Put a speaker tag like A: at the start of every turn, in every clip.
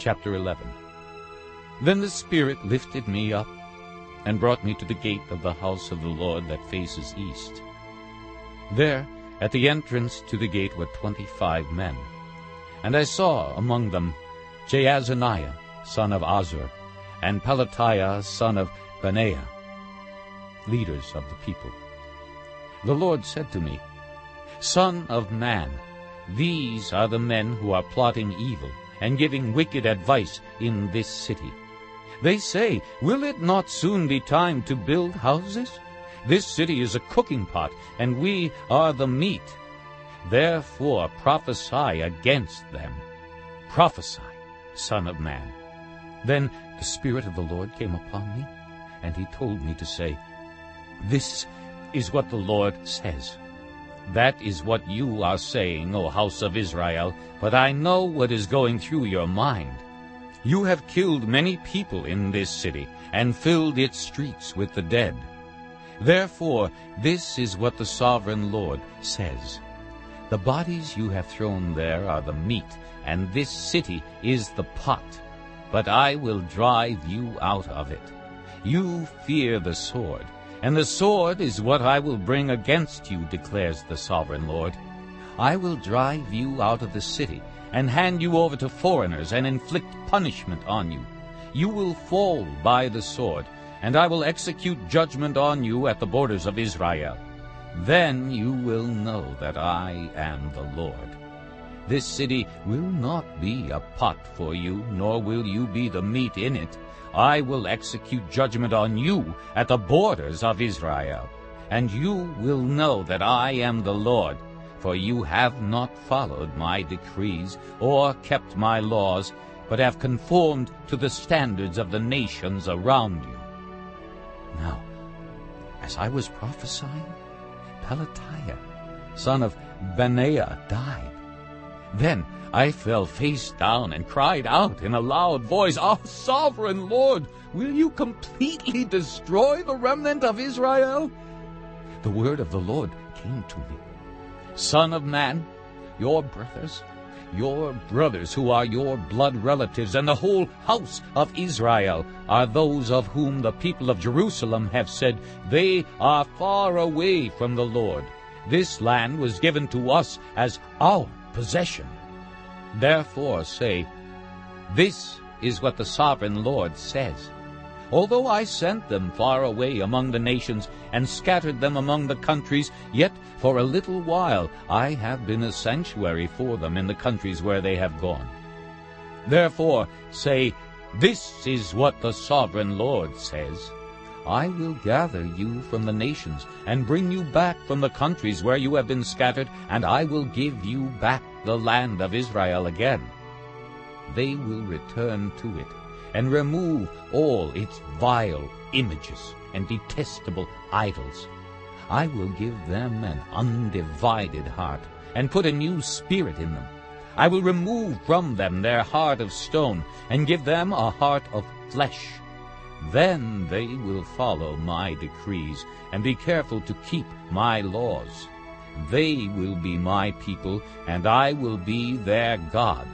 A: Chapter 11 Then the Spirit lifted me up and brought me to the gate of the house of the Lord that faces east. There, at the entrance to the gate were twenty-five men. And I saw among them Jaazaniah, son of Azzur, and Pelatiah, son of Benaiah, leaders of the people. The Lord said to me, Son of man, these are the men who are plotting evil and giving wicked advice in this city. They say, Will it not soon be time to build houses? This city is a cooking pot, and we are the meat. Therefore prophesy against them. Prophesy, Son of man. Then the Spirit of the Lord came upon me, and he told me to say, This is what the Lord says. That is what you are saying, O house of Israel, but I know what is going through your mind. You have killed many people in this city, and filled its streets with the dead. Therefore, this is what the sovereign Lord says. The bodies you have thrown there are the meat, and this city is the pot. But I will drive you out of it. You fear the sword, and the sword is what I will bring against you, declares the sovereign Lord. I will drive you out of the city, and hand you over to foreigners, and inflict punishment on you. You will fall by the sword, and I will execute judgment on you at the borders of Israel. Then you will know that I am the Lord. This city will not be a pot for you, nor will you be the meat in it. I will execute judgment on you at the borders of Israel. And you will know that I am the Lord, for you have not followed my decrees or kept my laws, but have conformed to the standards of the nations around you. Now, as I was prophesying, Pelatiah, son of Benaiah, died. Then I fell face down and cried out in a loud voice, Our sovereign Lord, will you completely destroy the remnant of Israel? The word of the Lord came to me. Son of man, your brothers, your brothers who are your blood relatives, and the whole house of Israel are those of whom the people of Jerusalem have said, They are far away from the Lord. This land was given to us as our possession. Therefore say, This is what the sovereign Lord says. Although I sent them far away among the nations and scattered them among the countries, yet for a little while I have been a sanctuary for them in the countries where they have gone. Therefore say, This is what the sovereign Lord says. I will gather you from the nations and bring you back from the countries where you have been scattered, and I will give you back the land of Israel again. They will return to it and remove all its vile images and detestable idols. I will give them an undivided heart, and put a new spirit in them. I will remove from them their heart of stone, and give them a heart of flesh. Then they will follow my decrees, and be careful to keep my laws. They will be my people, and I will be their God.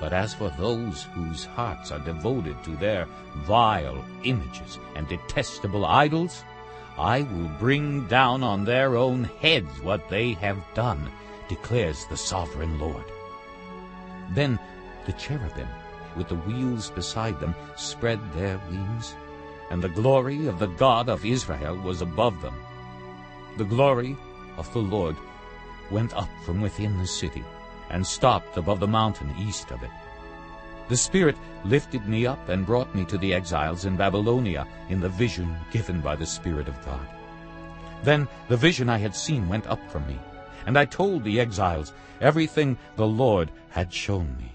A: But as for those whose hearts are devoted to their vile images and detestable idols, I will bring down on their own heads what they have done, declares the sovereign Lord. Then the cherubim, with the wheels beside them, spread their wings, and the glory of the God of Israel was above them. The glory of the Lord went up from within the city, and stopped above the mountain east of it. The Spirit lifted me up and brought me to the exiles in Babylonia in the vision given by the Spirit of God. Then the vision I had seen went up from me, and I told the exiles everything the Lord had shown me.